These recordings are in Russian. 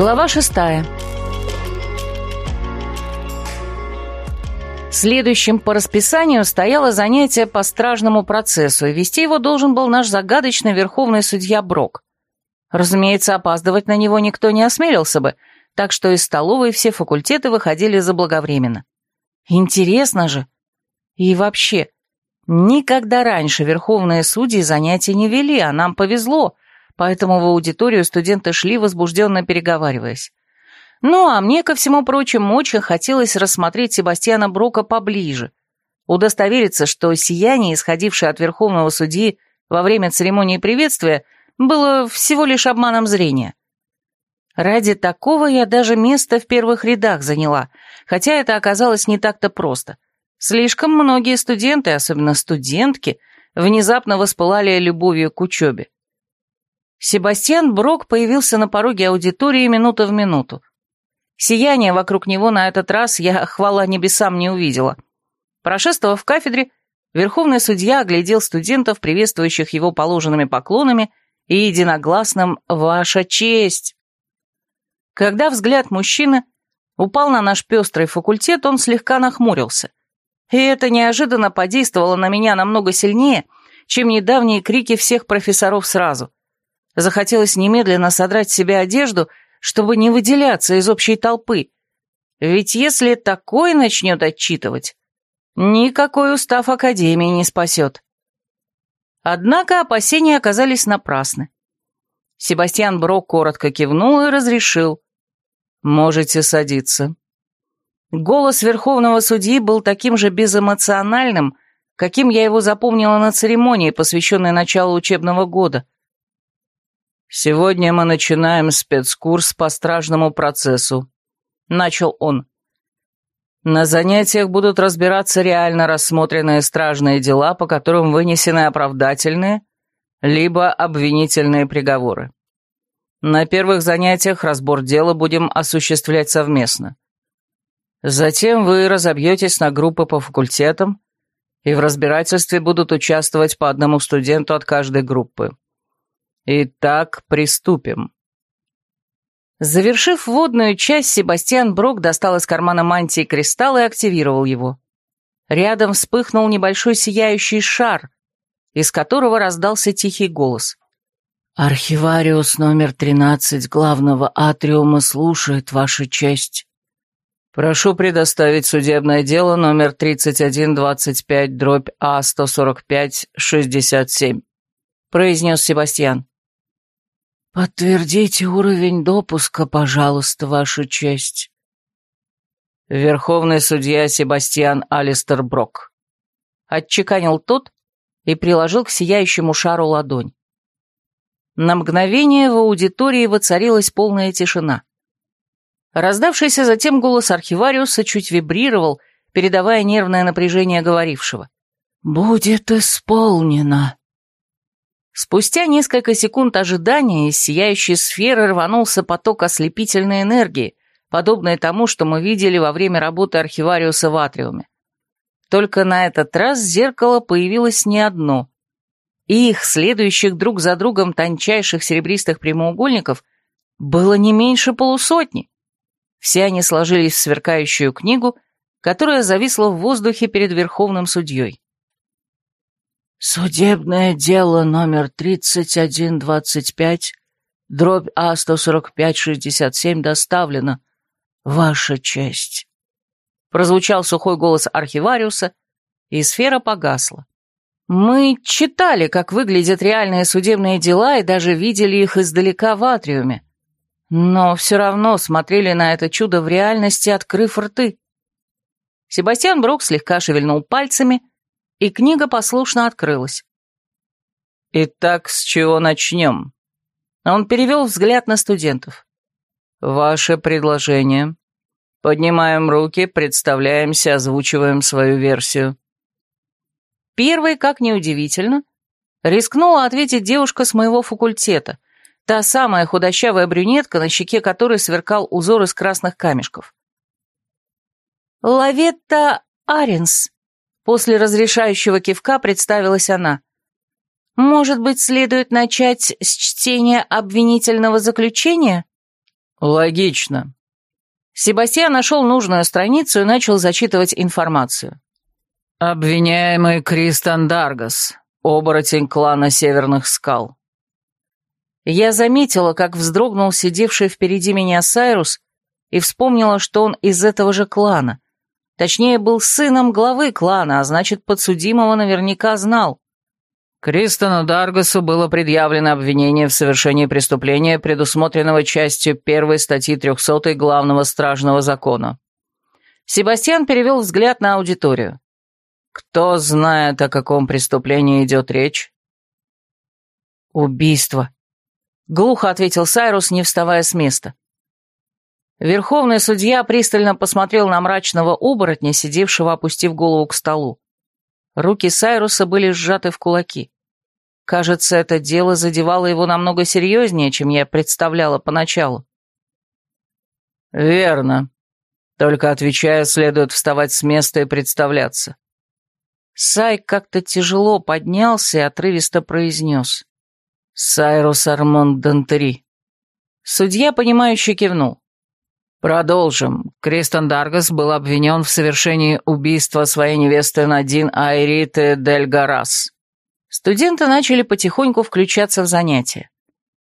Глава шестая. Следующим по расписанию стояло занятие по стражному процессу, и вести его должен был наш загадочный верховный судья Брок. Разумеется, опаздывать на него никто не осмелился бы, так что из столовой все факультеты выходили заблаговременно. Интересно же. И вообще, никогда раньше верховные судьи занятия не вели, а нам повезло, поэтому в аудиторию студенты шли, возбужденно переговариваясь. Ну, а мне, ко всему прочему, очень хотелось рассмотреть Себастьяна Брока поближе, удостовериться, что сияние, исходившее от верховного судьи во время церемонии приветствия, было всего лишь обманом зрения. Ради такого я даже место в первых рядах заняла, хотя это оказалось не так-то просто. Слишком многие студенты, особенно студентки, внезапно воспылали любовью к учебе. Себастьян Брок появился на пороге аудитории минута в минуту. Сияние вокруг него на этот раз я, хвала небесам, не увидела. Прошествовав в кафедре, верховный судья оглядел студентов, приветствующих его положенными поклонами, и единогласным «Ваша честь!». Когда взгляд мужчины упал на наш пестрый факультет, он слегка нахмурился. И это неожиданно подействовало на меня намного сильнее, чем недавние крики всех профессоров сразу. Захотелось немедленно содрать с себя одежду, чтобы не выделяться из общей толпы. Ведь если такой начнет отчитывать, никакой устав Академии не спасет. Однако опасения оказались напрасны. Себастьян Брок коротко кивнул и разрешил. «Можете садиться». Голос верховного судьи был таким же безэмоциональным, каким я его запомнила на церемонии, посвященной началу учебного года. «Сегодня мы начинаем спецкурс по стражному процессу», — начал он. «На занятиях будут разбираться реально рассмотренные стражные дела, по которым вынесены оправдательные, либо обвинительные приговоры. На первых занятиях разбор дела будем осуществлять совместно. Затем вы разобьетесь на группы по факультетам, и в разбирательстве будут участвовать по одному студенту от каждой группы. Итак, приступим. Завершив водную часть, Себастьян Брок достал из кармана мантии кристалл и активировал его. Рядом вспыхнул небольшой сияющий шар, из которого раздался тихий голос. «Архивариус номер 13 главного атриума слушает ваша честь». «Прошу предоставить судебное дело номер 3125 дробь А145-67», произнес Себастьян. «Подтвердите уровень допуска, пожалуйста, Ваша честь». Верховный судья Себастьян Алистер Брок. Отчеканил тот и приложил к сияющему шару ладонь. На мгновение в аудитории воцарилась полная тишина. Раздавшийся затем голос архивариуса чуть вибрировал, передавая нервное напряжение говорившего. «Будет исполнено». Спустя несколько секунд ожидания из сияющей сферы рванулся поток ослепительной энергии, подобный тому, что мы видели во время работы архивариуса в Атриуме. Только на этот раз зеркало появилось не одно. И их, следующих друг за другом тончайших серебристых прямоугольников, было не меньше полусотни. Все они сложились в сверкающую книгу, которая зависла в воздухе перед верховным судьей. «Судебное дело номер 3125, дробь А-145-67 доставлено, Ваша честь». Прозвучал сухой голос архивариуса, и сфера погасла. Мы читали, как выглядят реальные судебные дела, и даже видели их издалека в атриуме. Но все равно смотрели на это чудо в реальности, открыв рты. Себастьян Брук слегка шевельнул пальцами, и книга послушно открылась. «Итак, с чего начнем?» Он перевел взгляд на студентов. «Ваше предложение. Поднимаем руки, представляемся, озвучиваем свою версию». Первой, как неудивительно, рискнула ответить девушка с моего факультета, та самая худощавая брюнетка, на щеке которой сверкал узор из красных камешков. «Лаветта Аренс», После разрешающего кивка представилась она. «Может быть, следует начать с чтения обвинительного заключения?» Логично. Себастьян нашел нужную страницу и начал зачитывать информацию. Обвиняемый Кристан Даргас, оборотень клана Северных Скал. Я заметила, как вздрогнул сидевший впереди меня Сайрус и вспомнила, что он из этого же клана. Точнее, был сыном главы клана, а значит, подсудимого наверняка знал. Кристону Даргасу было предъявлено обвинение в совершении преступления, предусмотренного частью первой статьи 300 Главного Стражного Закона. Себастьян перевел взгляд на аудиторию. «Кто знает, о каком преступлении идет речь?» «Убийство», — глухо ответил Сайрус, не вставая с места. Верховный судья пристально посмотрел на мрачного оборотня, сидевшего, опустив голову к столу. Руки Сайруса были сжаты в кулаки. Кажется, это дело задевало его намного серьезнее, чем я представляла поначалу. «Верно. Только отвечая, следует вставать с места и представляться». Сай как-то тяжело поднялся и отрывисто произнес. «Сайрус Армон Дантери». Судья, понимающе кивнул. Продолжим. Кристен Даргас был обвинен в совершении убийства своей невесты Надин Айриты Дель Гарас. Студенты начали потихоньку включаться в занятия.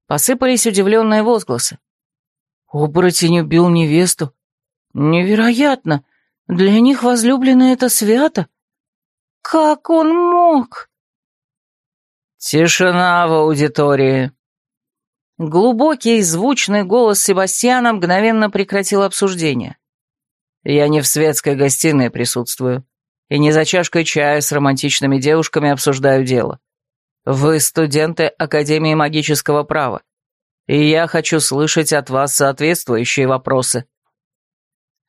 Посыпались удивленные возгласы. «Оборотень убил невесту. Невероятно! Для них возлюбленная это свято. Как он мог?» «Тишина в аудитории», Глубокий, звучный голос Себастьяна мгновенно прекратил обсуждение. «Я не в светской гостиной присутствую, и не за чашкой чая с романтичными девушками обсуждаю дело. Вы студенты Академии магического права, и я хочу слышать от вас соответствующие вопросы».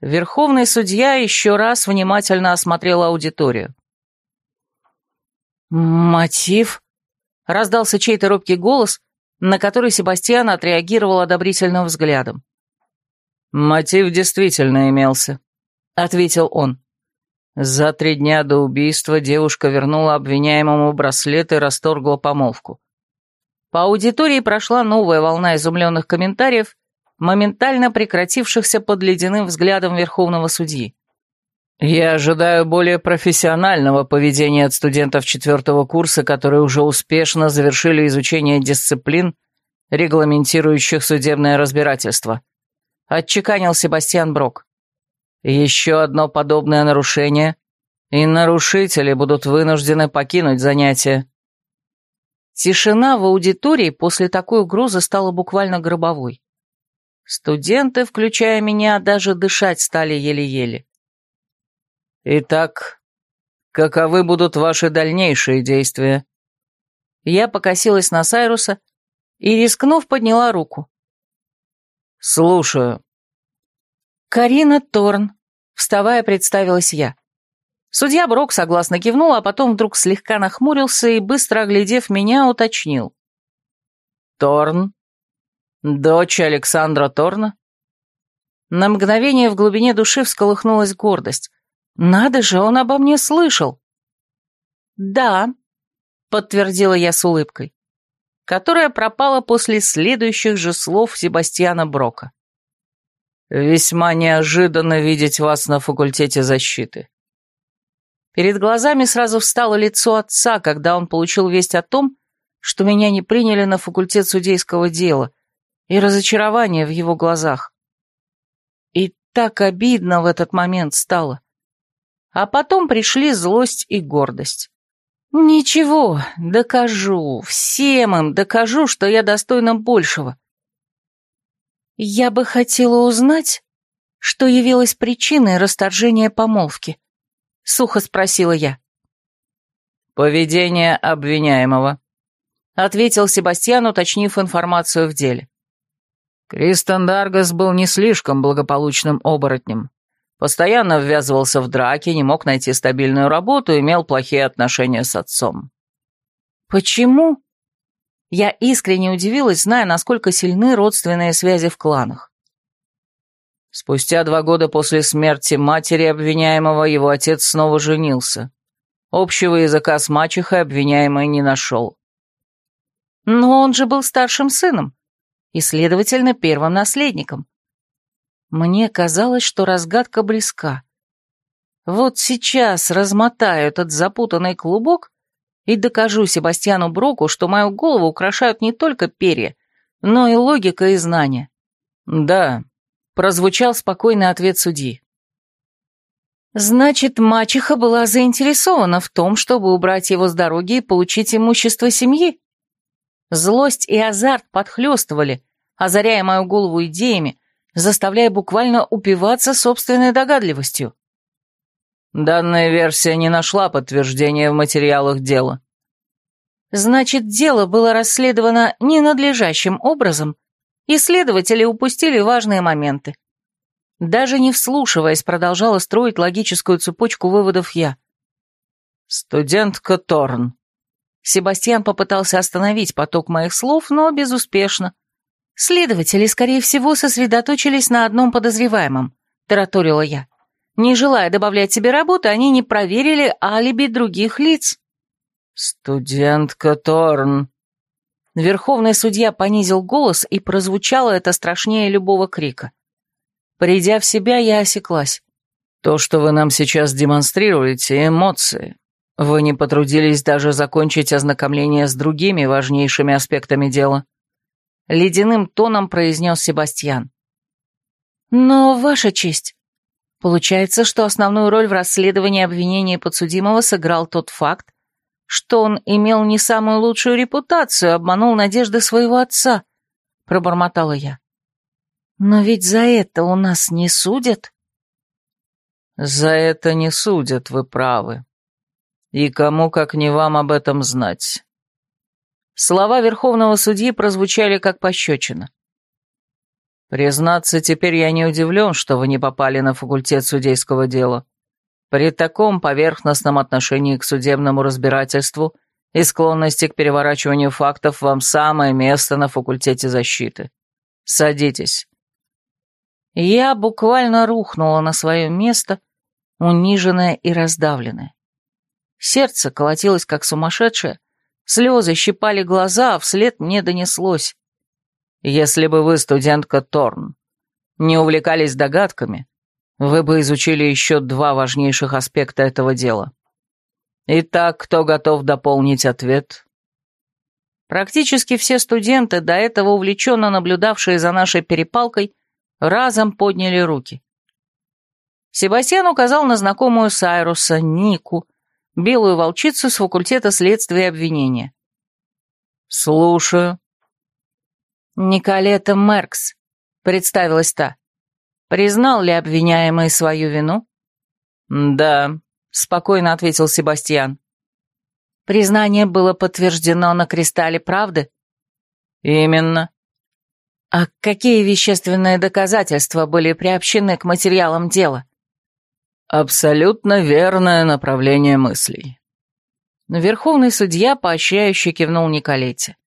Верховный судья еще раз внимательно осмотрел аудиторию. «Мотив?» — раздался чей-то робкий голос, на который Себастьян отреагировал одобрительным взглядом. «Мотив действительно имелся», — ответил он. За три дня до убийства девушка вернула обвиняемому браслет и расторгла помолвку. По аудитории прошла новая волна изумленных комментариев, моментально прекратившихся под ледяным взглядом верховного судьи. «Я ожидаю более профессионального поведения от студентов четвертого курса, которые уже успешно завершили изучение дисциплин, регламентирующих судебное разбирательство», — отчеканил Себастьян Брок. «Еще одно подобное нарушение, и нарушители будут вынуждены покинуть занятия». Тишина в аудитории после такой угрозы стала буквально гробовой. Студенты, включая меня, даже дышать стали еле-еле. «Итак, каковы будут ваши дальнейшие действия?» Я покосилась на Сайруса и, рискнув, подняла руку. «Слушаю». «Карина Торн», — вставая, представилась я. Судья Брок согласно кивнул, а потом вдруг слегка нахмурился и, быстро оглядев меня, уточнил. «Торн? Дочь Александра Торна?» На мгновение в глубине души всколыхнулась гордость. Надо же, он обо мне слышал. Да, подтвердила я с улыбкой, которая пропала после следующих же слов Себастьяна Брока. Весьма неожиданно видеть вас на факультете защиты. Перед глазами сразу встало лицо отца, когда он получил весть о том, что меня не приняли на факультет судейского дела, и разочарование в его глазах. И так обидно в этот момент стало. А потом пришли злость и гордость. Ничего, докажу, всем им докажу, что я достойна большего. Я бы хотела узнать, что явилось причиной расторжения помолвки. Сухо спросила я. «Поведение обвиняемого», — ответил Себастьян, уточнив информацию в деле. Кристен Даргас был не слишком благополучным оборотнем. Постоянно ввязывался в драки, не мог найти стабильную работу, имел плохие отношения с отцом. «Почему?» Я искренне удивилась, зная, насколько сильны родственные связи в кланах. Спустя два года после смерти матери обвиняемого его отец снова женился. Общего языка с мачехой обвиняемый не нашел. Но он же был старшим сыном и, следовательно, первым наследником. Мне казалось, что разгадка близка. Вот сейчас размотаю этот запутанный клубок и докажу Себастьяну Броку, что мою голову украшают не только перья, но и логика и знания. «Да», — прозвучал спокойный ответ судьи. Значит, мачеха была заинтересована в том, чтобы убрать его с дороги и получить имущество семьи? Злость и азарт подхлёстывали, озаряя мою голову идеями, заставляя буквально упиваться собственной догадливостью. Данная версия не нашла подтверждения в материалах дела. Значит, дело было расследовано ненадлежащим образом, и следователи упустили важные моменты. Даже не вслушиваясь, продолжала строить логическую цепочку выводов я. «Студентка Торн». Себастьян попытался остановить поток моих слов, но безуспешно. Следователи, скорее всего, сосредоточились на одном подозреваемом, тараторила я. Не желая добавлять себе работы, они не проверили алиби других лиц. «Студентка Торн». Верховный судья понизил голос, и прозвучало это страшнее любого крика. Придя в себя, я осеклась. «То, что вы нам сейчас демонстрируете, эмоции. Вы не потрудились даже закончить ознакомление с другими важнейшими аспектами дела». Ледяным тоном произнес Себастьян. «Но, Ваша честь, получается, что основную роль в расследовании обвинения подсудимого сыграл тот факт, что он имел не самую лучшую репутацию, обманул надежды своего отца», — пробормотала я. «Но ведь за это у нас не судят?» «За это не судят, вы правы. И кому, как не вам, об этом знать?» Слова верховного судьи прозвучали как пощечина. «Признаться, теперь я не удивлен, что вы не попали на факультет судейского дела. При таком поверхностном отношении к судебному разбирательству и склонности к переворачиванию фактов вам самое место на факультете защиты. Садитесь». Я буквально рухнула на свое место, униженная и раздавленная. Сердце колотилось как сумасшедшее, слезы щипали глаза, а вслед мне донеслось. «Если бы вы, студентка Торн, не увлекались догадками, вы бы изучили еще два важнейших аспекта этого дела. Итак, кто готов дополнить ответ? Практически все студенты, до этого увлеченно наблюдавшие за нашей перепалкой, разом подняли руки. Себастьян указал на знакомую Сайруса, Нику, белую волчицу с факультета следствия и обвинения. «Слушаю». «Николета Меркс», — представилась та. Признал ли обвиняемый свою вину? Да, спокойно ответил Себастьян. Признание было подтверждено на кристалле правды? Именно. А какие вещественные доказательства были приобщены к материалам дела? Абсолютно верное направление мыслей. Верховный судья поощряюще кивнул Николете.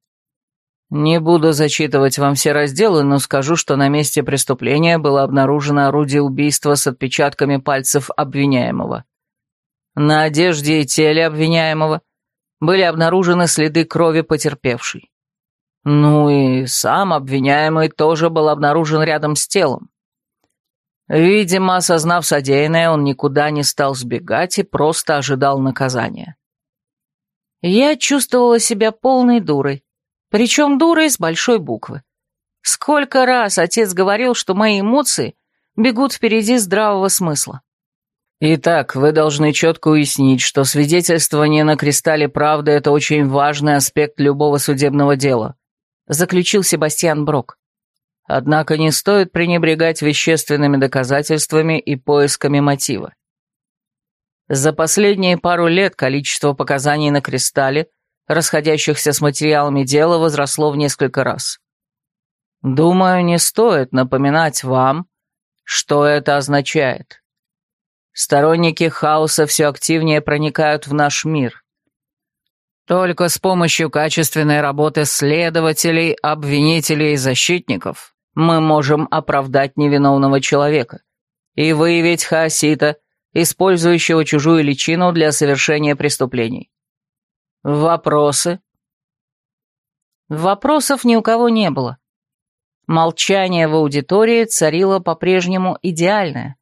Не буду зачитывать вам все разделы, но скажу, что на месте преступления было обнаружено орудие убийства с отпечатками пальцев обвиняемого. На одежде и теле обвиняемого были обнаружены следы крови потерпевшей. Ну и сам обвиняемый тоже был обнаружен рядом с телом. Видимо, осознав содеянное, он никуда не стал сбегать и просто ожидал наказания. Я чувствовала себя полной дурой. Причем дурой с большой буквы. Сколько раз отец говорил, что мои эмоции бегут впереди здравого смысла. Итак, вы должны четко уяснить, что свидетельствование на кристалле правды – это очень важный аспект любого судебного дела, заключил Себастьян Брок. Однако не стоит пренебрегать вещественными доказательствами и поисками мотива. За последние пару лет количество показаний на кристалле – расходящихся с материалами дела, возросло в несколько раз. Думаю, не стоит напоминать вам, что это означает. Сторонники хаоса все активнее проникают в наш мир. Только с помощью качественной работы следователей, обвинителей и защитников мы можем оправдать невиновного человека и выявить хаосита, использующего чужую личину для совершения преступлений. Вопросы? Вопросов ни у кого не было. Молчание в аудитории царило по-прежнему идеальное.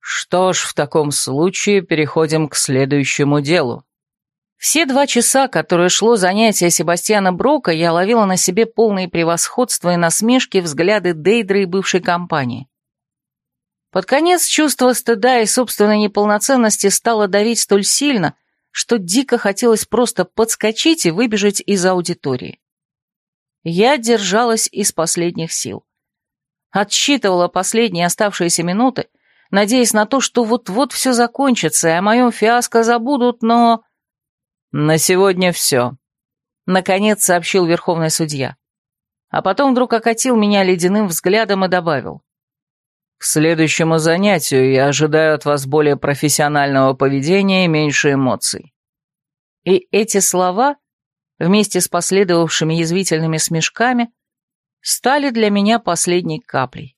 Что ж, в таком случае переходим к следующему делу. Все два часа, которые шло занятие Себастьяна Брока, я ловила на себе полные превосходства и насмешки взгляды Дейдры и бывшей компании. Под конец чувство стыда и собственной неполноценности стало давить столь сильно, что дико хотелось просто подскочить и выбежать из аудитории. Я держалась из последних сил. Отсчитывала последние оставшиеся минуты, надеясь на то, что вот-вот все закончится, и о моем фиаско забудут, но... «На сегодня все», — наконец сообщил верховный судья. А потом вдруг окатил меня ледяным взглядом и добавил. «К следующему занятию я ожидаю от вас более профессионального поведения и меньше эмоций». И эти слова, вместе с последовавшими язвительными смешками, стали для меня последней каплей.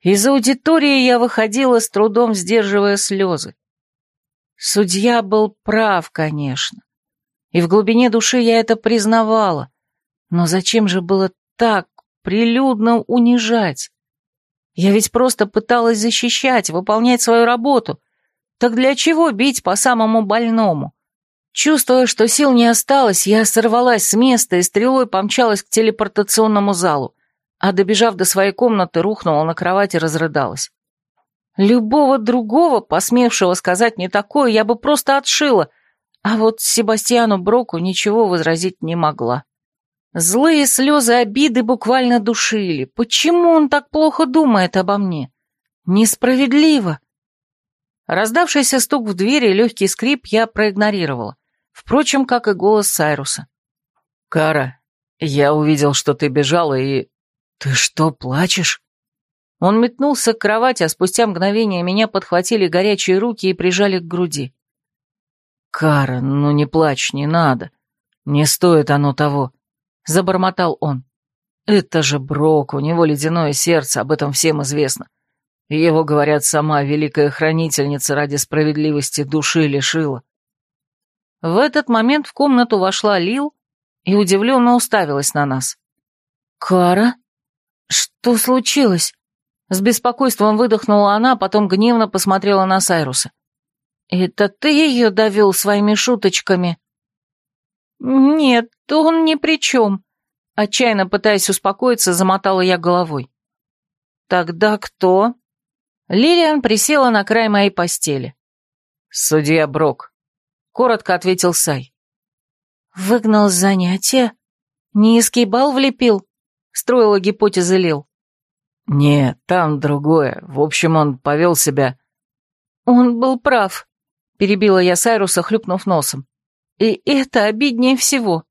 Из аудитории я выходила с трудом, сдерживая слезы. Судья был прав, конечно. И в глубине души я это признавала. Но зачем же было так прилюдно унижать? Я ведь просто пыталась защищать, выполнять свою работу. Так для чего бить по самому больному? Чувствуя, что сил не осталось, я сорвалась с места и стрелой помчалась к телепортационному залу, а добежав до своей комнаты, рухнула на кровать и разрыдалась. Любого другого, посмевшего сказать не такое, я бы просто отшила, а вот Себастьяну Броку ничего возразить не могла. Злые слезы обиды буквально душили. Почему он так плохо думает обо мне? Несправедливо. Раздавшийся стук в двери и легкий скрип я проигнорировала. Впрочем, как и голос Сайруса. «Кара, я увидел, что ты бежала, и...» «Ты что, плачешь?» Он метнулся к кровати, а спустя мгновение меня подхватили горячие руки и прижали к груди. «Кара, ну не плачь, не надо. Не стоит оно того», — забормотал он. «Это же Брок, у него ледяное сердце, об этом всем известно. Его, говорят, сама великая хранительница ради справедливости души лишила». В этот момент в комнату вошла Лил и удивленно уставилась на нас. «Кара? Что случилось?» С беспокойством выдохнула она, потом гневно посмотрела на Сайруса. «Это ты ее довел своими шуточками?» «Нет, он ни при чем», — отчаянно пытаясь успокоиться, замотала я головой. «Тогда кто?» Лилиан присела на край моей постели. «Судья Брок», — коротко ответил Сай. «Выгнал с занятия? Низкий бал влепил?» — строила гипотеза Лил. «Нет, там другое. В общем, он повел себя...» «Он был прав», — перебила я Сайруса, хлюпнув носом. «И это обиднее всего».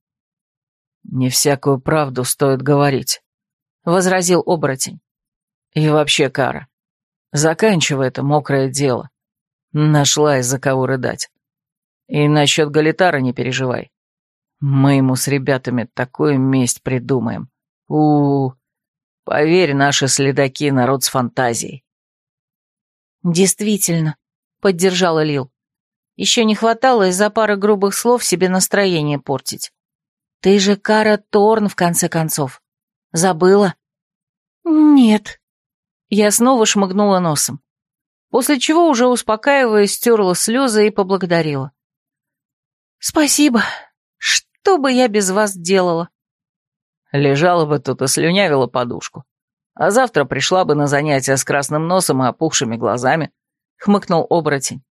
«Не всякую правду стоит говорить», — возразил оборотень. «И вообще, Кара, заканчивай это мокрое дело. Нашла из-за кого рыдать. И насчет Галитара не переживай. Мы ему с ребятами такую месть придумаем. у, -у, -у Поверь, наши следаки — народ с фантазией. Действительно, поддержала Лил. Еще не хватало из-за пары грубых слов себе настроение портить. Ты же Кара Торн, в конце концов. Забыла? Нет. Я снова шмыгнула носом. После чего, уже успокаиваясь, стерла слезы и поблагодарила. Спасибо. Что бы я без вас делала? Лежала бы тут и слюнявила подушку. А завтра пришла бы на занятия с красным носом и опухшими глазами», — хмыкнул оборотень.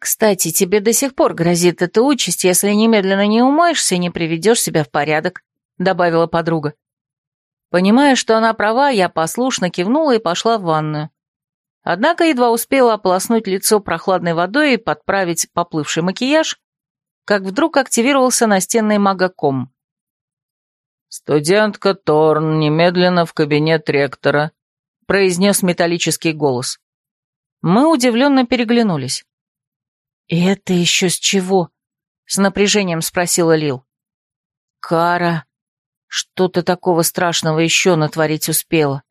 «Кстати, тебе до сих пор грозит эта участь, если немедленно не умоешься и не приведешь себя в порядок», — добавила подруга. Понимая, что она права, я послушно кивнула и пошла в ванную. Однако едва успела ополоснуть лицо прохладной водой и подправить поплывший макияж, как вдруг активировался настенный магоком. «Студентка Торн, немедленно в кабинет ректора», — произнес металлический голос. Мы удивленно переглянулись. «И это еще с чего?» — с напряжением спросила Лил. «Кара, что ты такого страшного еще натворить успела?»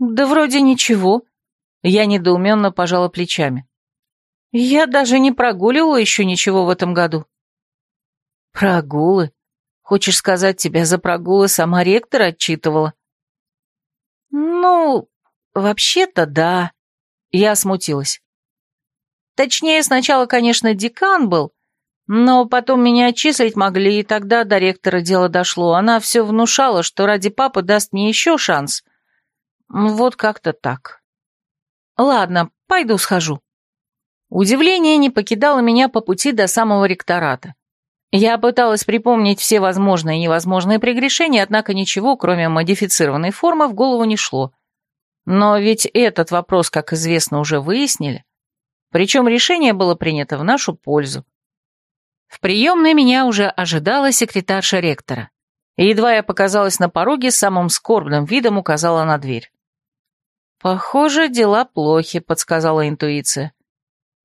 «Да вроде ничего», — я недоуменно пожала плечами. «Я даже не прогуливала еще ничего в этом году». «Прогулы? Хочешь сказать, тебя за прогулы сама ректор отчитывала? Ну, вообще-то да. Я смутилась. Точнее, сначала, конечно, декан был, но потом меня отчислить могли, и тогда до ректора дело дошло. Она все внушала, что ради папы даст мне еще шанс. Вот как-то так. Ладно, пойду схожу. Удивление не покидало меня по пути до самого ректората. Я пыталась припомнить все возможные и невозможные прегрешения, однако ничего, кроме модифицированной формы, в голову не шло. Но ведь этот вопрос, как известно, уже выяснили. Причем решение было принято в нашу пользу. В приемной меня уже ожидала секретарша ректора. Едва я показалась на пороге, самым скорбным видом указала на дверь. «Похоже, дела плохи», — подсказала интуиция.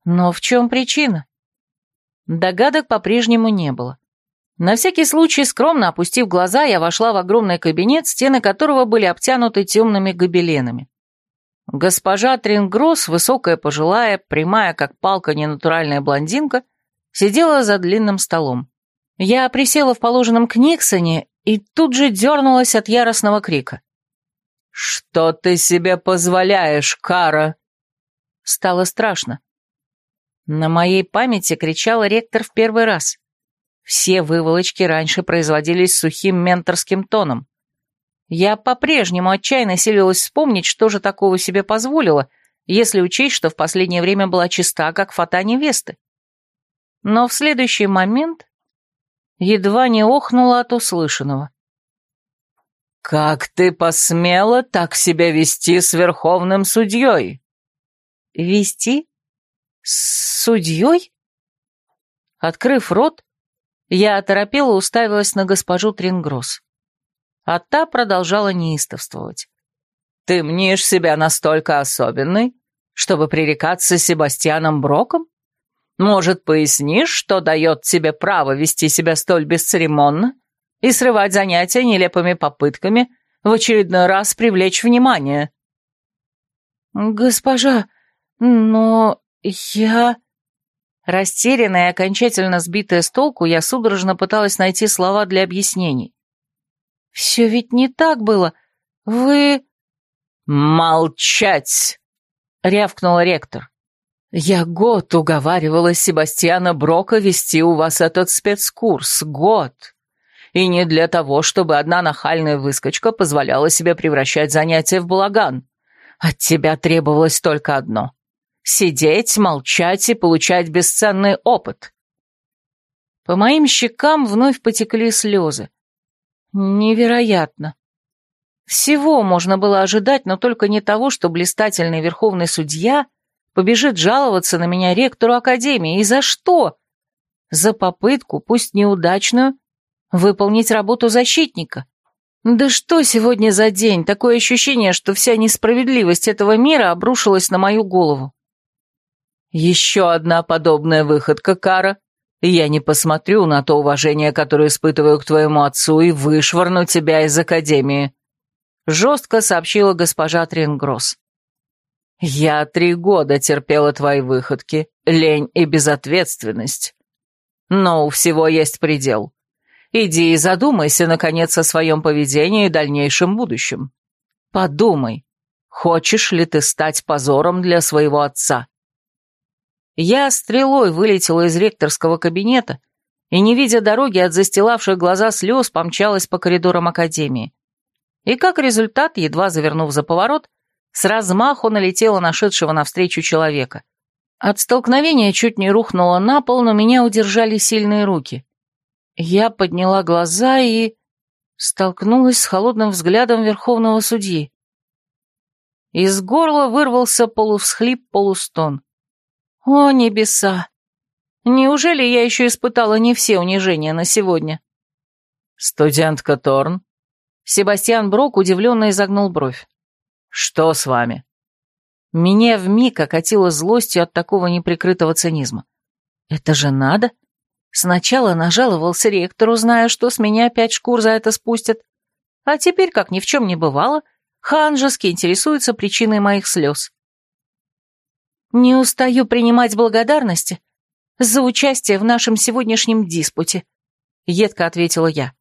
«Но в чем причина?» Догадок по-прежнему не было. На всякий случай, скромно опустив глаза, я вошла в огромный кабинет, стены которого были обтянуты темными гобеленами. Госпожа Трингросс, высокая пожилая, прямая, как палка, ненатуральная блондинка, сидела за длинным столом. Я присела в положенном книгсоне и тут же дернулась от яростного крика. «Что ты себе позволяешь, Кара?» Стало страшно. На моей памяти кричал ректор в первый раз. Все выволочки раньше производились сухим менторским тоном. Я по-прежнему отчаянно силилась вспомнить, что же такого себе позволила, если учесть, что в последнее время была чиста, как фата невесты. Но в следующий момент едва не охнула от услышанного. «Как ты посмела так себя вести с верховным судьей?» «Вести? С судьей?» Открыв рот, я оторопела уставилась на госпожу Трингросс. А та продолжала неистовствовать. «Ты мнишь себя настолько особенной, чтобы пререкаться с Себастьяном Броком? Может, пояснишь, что дает тебе право вести себя столь бесцеремонно и срывать занятия нелепыми попытками в очередной раз привлечь внимание?» «Госпожа, но я...» Растерянная и окончательно сбитая с толку, я судорожно пыталась найти слова для объяснений. «Все ведь не так было. Вы...» «Молчать!» — рявкнул ректор. «Я год уговаривала Себастьяна Брока вести у вас этот спецкурс. Год. И не для того, чтобы одна нахальная выскочка позволяла себе превращать занятия в балаган. От тебя требовалось только одно — сидеть, молчать и получать бесценный опыт». По моим щекам вновь потекли слезы. Невероятно. Всего можно было ожидать, но только не того, что блистательный верховный судья побежит жаловаться на меня ректору академии. И за что? За попытку, пусть неудачную, выполнить работу защитника. Да что сегодня за день? Такое ощущение, что вся несправедливость этого мира обрушилась на мою голову. Еще одна подобная выходка, Кара, и я не посмотрю на то уважение, которое испытываю к твоему отцу, и вышвырну тебя из академии», — жестко сообщила госпожа Трингросс. Я три года терпела твои выходки, лень и безответственность. Но у всего есть предел. Иди и задумайся, наконец, о своем поведении и дальнейшем будущем. Подумай, хочешь ли ты стать позором для своего отца? Я стрелой вылетела из ректорского кабинета и, не видя дороги от застилавших глаза слез, помчалась по коридорам академии. И как результат, едва завернув за поворот, с размаху налетела нашедшего навстречу человека. От столкновения чуть не рухнула на пол, но меня удержали сильные руки. Я подняла глаза и... столкнулась с холодным взглядом верховного судьи. Из горла вырвался полувсхлип-полустон. О, небеса! Неужели я еще испытала не все унижения на сегодня? Студентка Торн? Себастьян Брок удивленно изогнул бровь. «Что с вами?» Меня вмиг окатило злостью от такого неприкрытого цинизма. «Это же надо!» Сначала нажаловался ректору, зная, что с меня опять шкур за это спустят. А теперь, как ни в чем не бывало, ханжески интересуется причиной моих слез. «Не устаю принимать благодарности за участие в нашем сегодняшнем диспуте», — едко ответила я.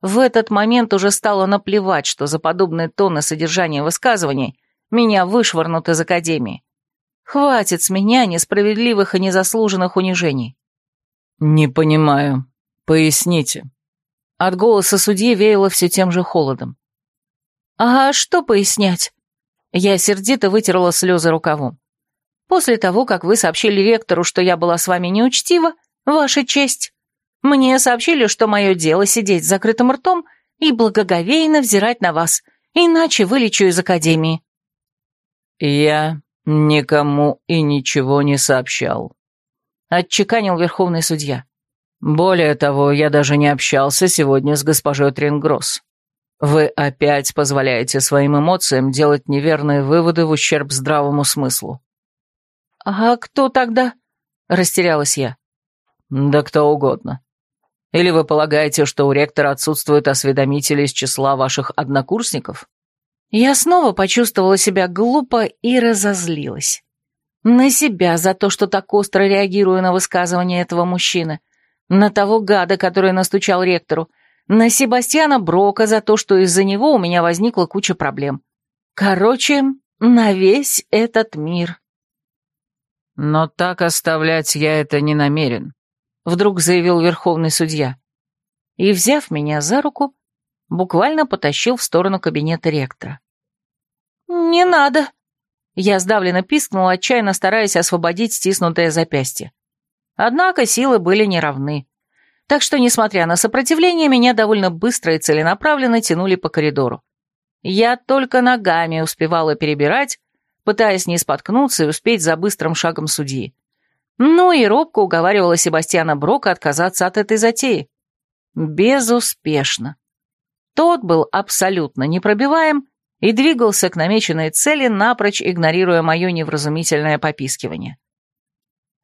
В этот момент уже стало наплевать, что за подобный тон и содержание высказываний меня вышвырнут из академии. Хватит с меня несправедливых и незаслуженных унижений. «Не понимаю. Поясните». От голоса судьи веяло все тем же холодом. «А что пояснять?» Я сердито вытерла слезы рукавом. «После того, как вы сообщили ректору, что я была с вами неучтива, ваша честь, мне сообщили, что мое дело сидеть с закрытым ртом и благоговейно взирать на вас, иначе вылечу из академии». «Я никому и ничего не сообщал», — отчеканил верховный судья. «Более того, я даже не общался сегодня с госпожой Трингросс. Вы опять позволяете своим эмоциям делать неверные выводы в ущерб здравому смыслу». «А кто тогда?» — растерялась я. «Да кто угодно. Или вы полагаете, что у ректора отсутствуют осведомители из числа ваших однокурсников? Я снова почувствовала себя глупо и разозлилась. На себя за то, что так остро реагирую на высказывание этого мужчины, на того гада, который настучал ректору, на Себастьяна Брока за то, что из-за него у меня возникла куча проблем. Короче, на весь этот мир. Но так оставлять я это не намерен вдруг заявил верховный судья. И, взяв меня за руку, буквально потащил в сторону кабинета ректора. «Не надо!» Я сдавленно пискнула, отчаянно стараясь освободить стиснутое запястье. Однако силы были неравны. Так что, несмотря на сопротивление, меня довольно быстро и целенаправленно тянули по коридору. Я только ногами успевала перебирать, пытаясь не споткнуться и успеть за быстрым шагом судьи. Ну и робко уговаривала Себастьяна Брока отказаться от этой затеи. Безуспешно. Тот был абсолютно непробиваем и двигался к намеченной цели, напрочь игнорируя мое невразумительное попискивание.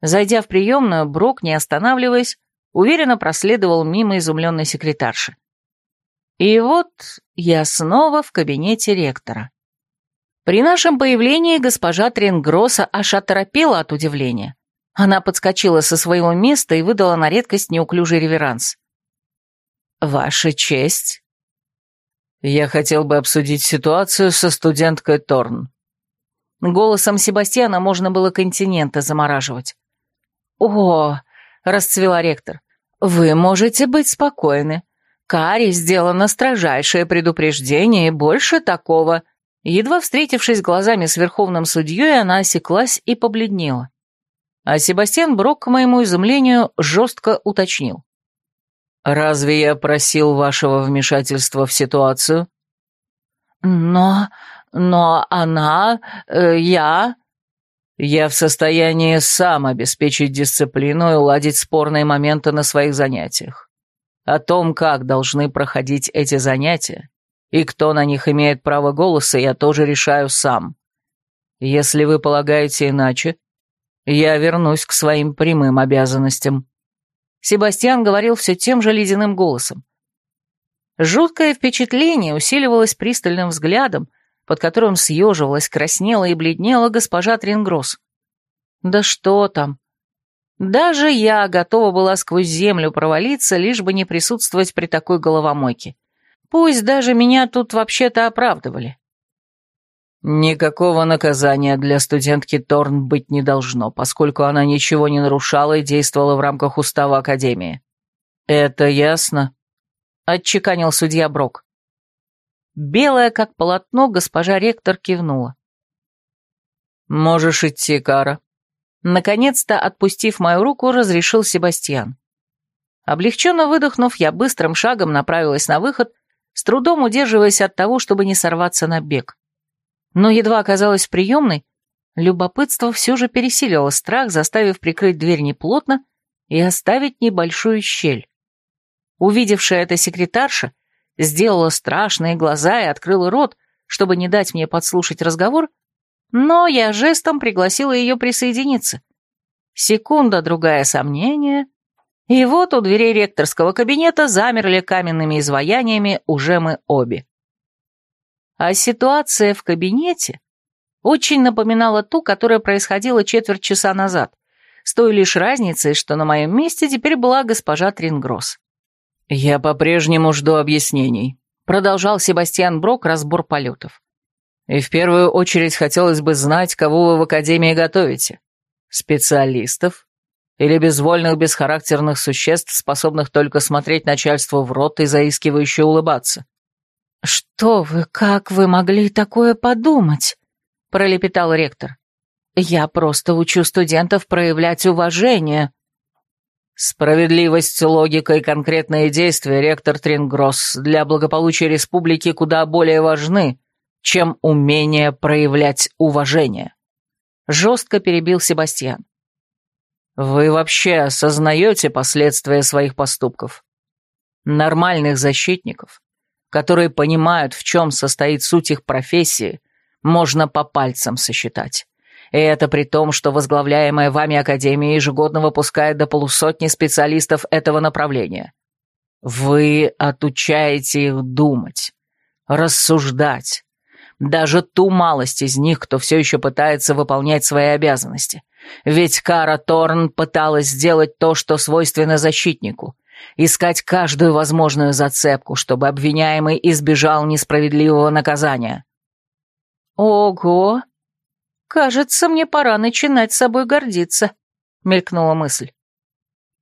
Зайдя в приемную, Брок, не останавливаясь, уверенно проследовал мимо изумленной секретарши. И вот я снова в кабинете ректора. При нашем появлении госпожа Тренгросса аж оторопела от удивления. Она подскочила со своего места и выдала на редкость неуклюжий реверанс. «Ваша честь?» «Я хотел бы обсудить ситуацию со студенткой Торн». Голосом Себастьяна можно было континента замораживать. «О!» — расцвела ректор. «Вы можете быть спокойны. Кари сделано строжайшее предупреждение, и больше такого». Едва встретившись глазами с верховным судьей, она осеклась и побледнела. А Себастьян Брок, к моему изумлению, жестко уточнил. «Разве я просил вашего вмешательства в ситуацию?» «Но... но она... Э, я...» «Я в состоянии сам обеспечить дисциплину и уладить спорные моменты на своих занятиях. О том, как должны проходить эти занятия и кто на них имеет право голоса, я тоже решаю сам. Если вы полагаете иначе, я вернусь к своим прямым обязанностям». Себастьян говорил все тем же ледяным голосом. Жуткое впечатление усиливалось пристальным взглядом, под которым съеживалась, краснела и бледнела госпожа Трингросс. Да что там? Даже я готова была сквозь землю провалиться, лишь бы не присутствовать при такой головомойке. Пусть даже меня тут вообще-то оправдывали. Никакого наказания для студентки Торн быть не должно, поскольку она ничего не нарушала и действовала в рамках устава Академии. Это ясно? Отчеканил судья Брок. Белая, как полотно, госпожа ректор кивнула. «Можешь идти, Кара». Наконец-то, отпустив мою руку, разрешил Себастьян. Облегченно выдохнув, я быстрым шагом направилась на выход, с трудом удерживаясь от того, чтобы не сорваться на бег. Но едва оказалась в приемной, любопытство все же пересилило страх, заставив прикрыть дверь неплотно и оставить небольшую щель. Увидевшая это секретарша сделала страшные глаза и открыла рот, чтобы не дать мне подслушать разговор, но я жестом пригласила ее присоединиться. Секунда, другая сомнения, и вот у дверей ректорского кабинета замерли каменными изваяниями уже мы обе. А ситуация в кабинете очень напоминала ту, которая происходила четверть часа назад, с той лишь разницей, что на моем месте теперь была госпожа Трингросс. «Я по-прежнему жду объяснений», — продолжал Себастьян Брок разбор полетов. «И в первую очередь хотелось бы знать, кого вы в Академии готовите. Специалистов? Или безвольных, бесхарактерных существ, способных только смотреть начальству в рот и заискивающе улыбаться?» «Что вы, как вы могли такое подумать?» — пролепетал ректор. «Я просто учу студентов проявлять уважение». Справедливость, логика и конкретные действия, ректор Трингросс, для благополучия республики куда более важны, чем умение проявлять уважение. Жестко перебил Себастьян. Вы вообще осознаете последствия своих поступков? Нормальных защитников, которые понимают, в чем состоит суть их профессии, можно по пальцам сосчитать. И это при том, что возглавляемая вами Академия ежегодно выпускает до полусотни специалистов этого направления. Вы отучаете их думать, рассуждать. Даже ту малость из них, кто все еще пытается выполнять свои обязанности. Ведь Кара Торн пыталась сделать то, что свойственно защитнику. Искать каждую возможную зацепку, чтобы обвиняемый избежал несправедливого наказания. «Ого!» «Кажется, мне пора начинать собой гордиться», — мелькнула мысль.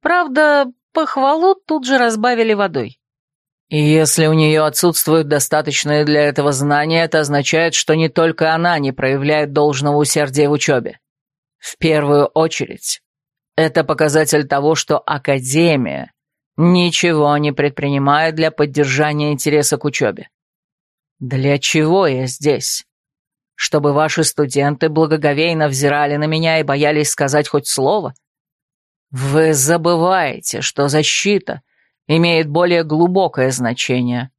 Правда, похвалу тут же разбавили водой. Если у нее отсутствуют достаточные для этого знания, это означает, что не только она не проявляет должного усердия в учебе. В первую очередь, это показатель того, что Академия ничего не предпринимает для поддержания интереса к учебе. Для чего я здесь? чтобы ваши студенты благоговейно взирали на меня и боялись сказать хоть слово? Вы забываете, что защита имеет более глубокое значение,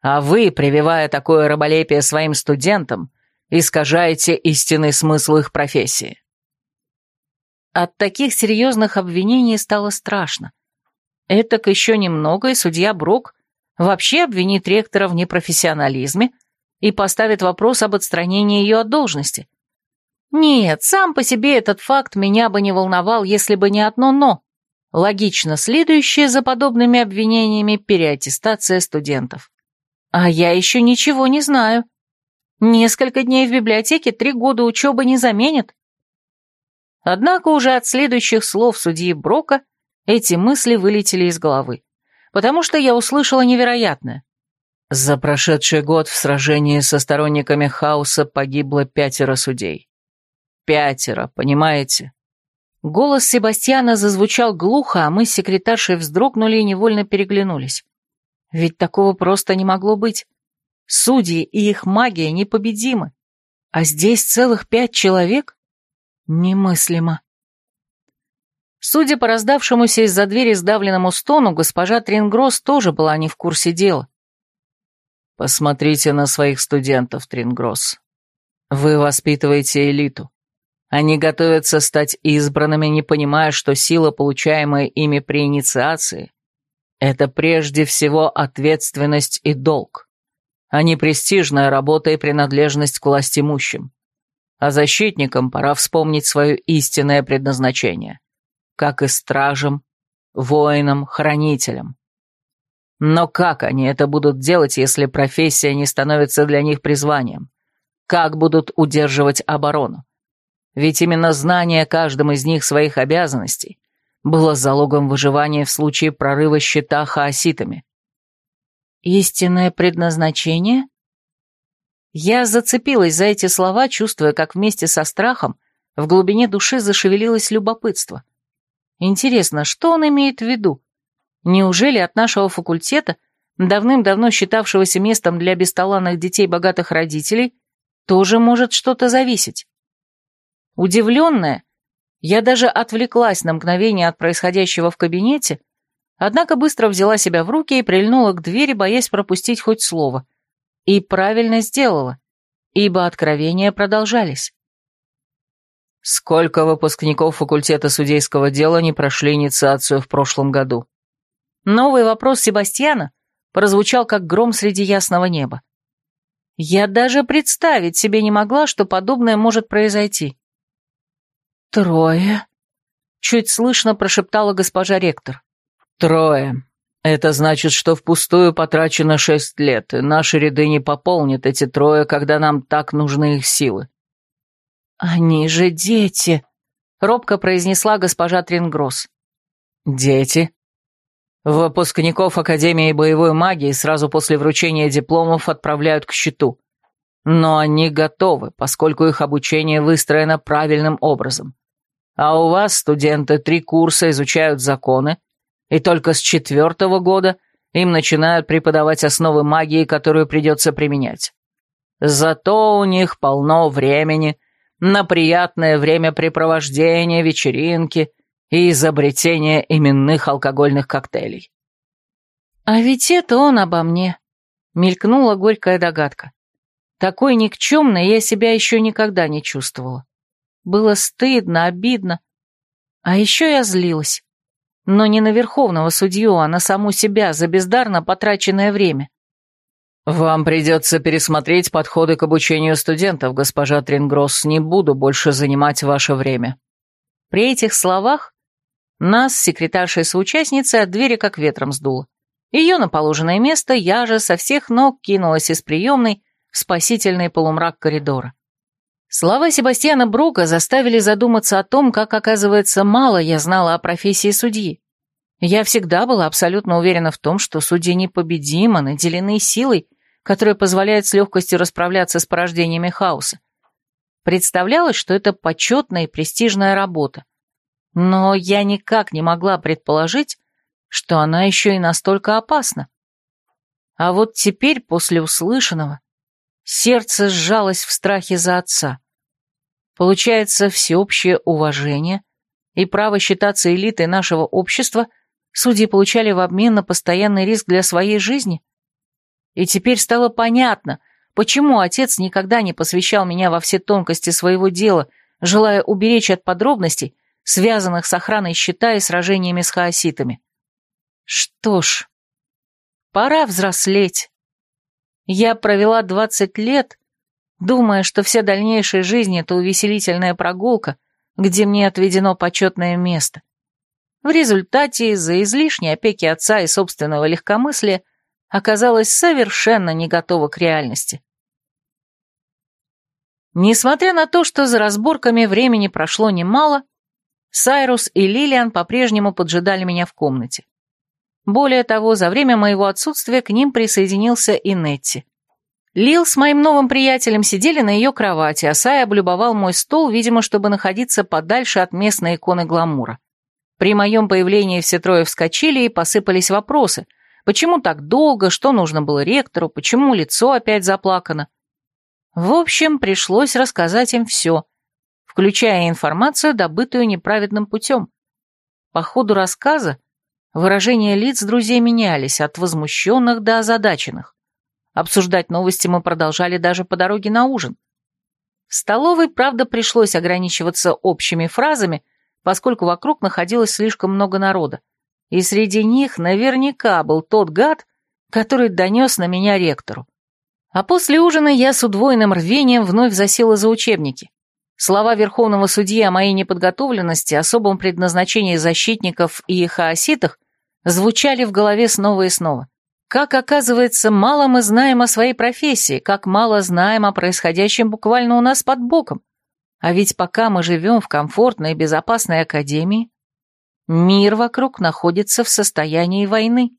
а вы, прививая такое раболепие своим студентам, искажаете истинный смысл их профессии. От таких серьезных обвинений стало страшно. Этак еще немного, и судья Брук вообще обвинит ректора в непрофессионализме и поставит вопрос об отстранении ее от должности. Нет, сам по себе этот факт меня бы не волновал, если бы не одно «но». Логично следующее за подобными обвинениями переаттестация студентов. А я еще ничего не знаю. Несколько дней в библиотеке три года учебы не заменят. Однако уже от следующих слов судьи Брока эти мысли вылетели из головы, потому что я услышала невероятное. За прошедший год в сражении со сторонниками хаоса погибло пятеро судей. Пятеро, понимаете? Голос Себастьяна зазвучал глухо, а мы с секретаршей вздрогнули и невольно переглянулись. Ведь такого просто не могло быть. Судьи и их магия непобедимы. А здесь целых пять человек? Немыслимо. Судя по раздавшемуся из-за двери сдавленному стону, госпожа Трингросс тоже была не в курсе дела. Посмотрите на своих студентов, Трингросс. Вы воспитываете элиту. Они готовятся стать избранными, не понимая, что сила, получаемая ими при инициации, это прежде всего ответственность и долг, а не престижная работа и принадлежность к властимущим. А защитникам пора вспомнить свое истинное предназначение, как и стражам, воинам, хранителям. Но как они это будут делать, если профессия не становится для них призванием? Как будут удерживать оборону? Ведь именно знание каждым из них своих обязанностей было залогом выживания в случае прорыва щита хаоситами. «Истинное предназначение?» Я зацепилась за эти слова, чувствуя, как вместе со страхом в глубине души зашевелилось любопытство. Интересно, что он имеет в виду? Неужели от нашего факультета, давным-давно считавшегося местом для бесталанных детей богатых родителей, тоже может что-то зависеть? Удивленная, я даже отвлеклась на мгновение от происходящего в кабинете, однако быстро взяла себя в руки и прильнула к двери, боясь пропустить хоть слово. И правильно сделала, ибо откровения продолжались. Сколько выпускников факультета судейского дела не прошли инициацию в прошлом году? Новый вопрос Себастьяна прозвучал как гром среди ясного неба. Я даже представить себе не могла, что подобное может произойти. «Трое?» — чуть слышно прошептала госпожа ректор. «Трое. Это значит, что впустую потрачено шесть лет, и наши ряды не пополнят эти трое, когда нам так нужны их силы. Они же дети, робко произнесла госпожа Трингросс. Дети? Выпускников Академии боевой магии сразу после вручения дипломов отправляют к щиту. Но они готовы, поскольку их обучение выстроено правильным образом. А у вас студенты три курса изучают законы, и только с четвертого года им начинают преподавать основы магии, которую придется применять. Зато у них полно времени на приятное времяпрепровождение, вечеринки и изобретение именных алкогольных коктейлей. «А ведь это он обо мне», — мелькнула горькая догадка. Такой никчемной я себя еще никогда не чувствовала. Было стыдно, обидно. А еще я злилась. Но не на верховного судью, а на саму себя за бездарно потраченное время. «Вам придется пересмотреть подходы к обучению студентов, госпожа Трингросс. Не буду больше занимать ваше время». При этих словах нас, секретарша и соучастницы, от двери как ветром сдуло. Ее на положенное место я же со всех ног кинулась из приемной, в спасительный полумрак коридора. Слова Себастьяна Брука заставили задуматься о том, как, оказывается, мало я знала о профессии судьи. Я всегда была абсолютно уверена в том, что судьи непобедимо наделены силой, которая позволяет с легкостью расправляться с порождениями хаоса. Представлялось, что это почетная и престижная работа. Но я никак не могла предположить, что она еще и настолько опасна. А вот теперь, после услышанного, Сердце сжалось в страхе за отца. Получается, всеобщее уважение и право считаться элитой нашего общества судьи получали в обмен на постоянный риск для своей жизни? И теперь стало понятно, почему отец никогда не посвящал меня во все тонкости своего дела, желая уберечь от подробностей, связанных с охраной щита и сражениями с хаоситами. Что ж, пора взрослеть. Я провела двадцать лет, думая, что вся дальнейшая жизнь — это увеселительная прогулка, где мне отведено почетное место. В результате из-за излишней опеки отца и собственного легкомыслия оказалась совершенно не готова к реальности. Несмотря на то, что за разборками времени прошло немало, Сайрус и Лилиан по-прежнему поджидали меня в комнате. Более того, за время моего отсутствия к ним присоединился и Нетти. Лил с моим новым приятелем сидели на ее кровати, а Сай облюбовал мой стол, видимо, чтобы находиться подальше от местной иконы гламура. При моем появлении все трое вскочили и посыпались вопросы. Почему так долго, что нужно было ректору, почему лицо опять заплакано? В общем, пришлось рассказать им все, включая информацию, добытую неправедным путем. По ходу рассказа Выражения лиц друзей менялись, от возмущенных до озадаченных. Обсуждать новости мы продолжали даже по дороге на ужин. В столовой, правда, пришлось ограничиваться общими фразами, поскольку вокруг находилось слишком много народа. И среди них наверняка был тот гад, который донес на меня ректору. А после ужина я с удвоенным рвением вновь засела за учебники. Слова верховного судьи о моей неподготовленности, особом предназначении защитников и хаоситах звучали в голове снова и снова. Как оказывается, мало мы знаем о своей профессии, как мало знаем о происходящем буквально у нас под боком. А ведь пока мы живем в комфортной и безопасной академии, мир вокруг находится в состоянии войны.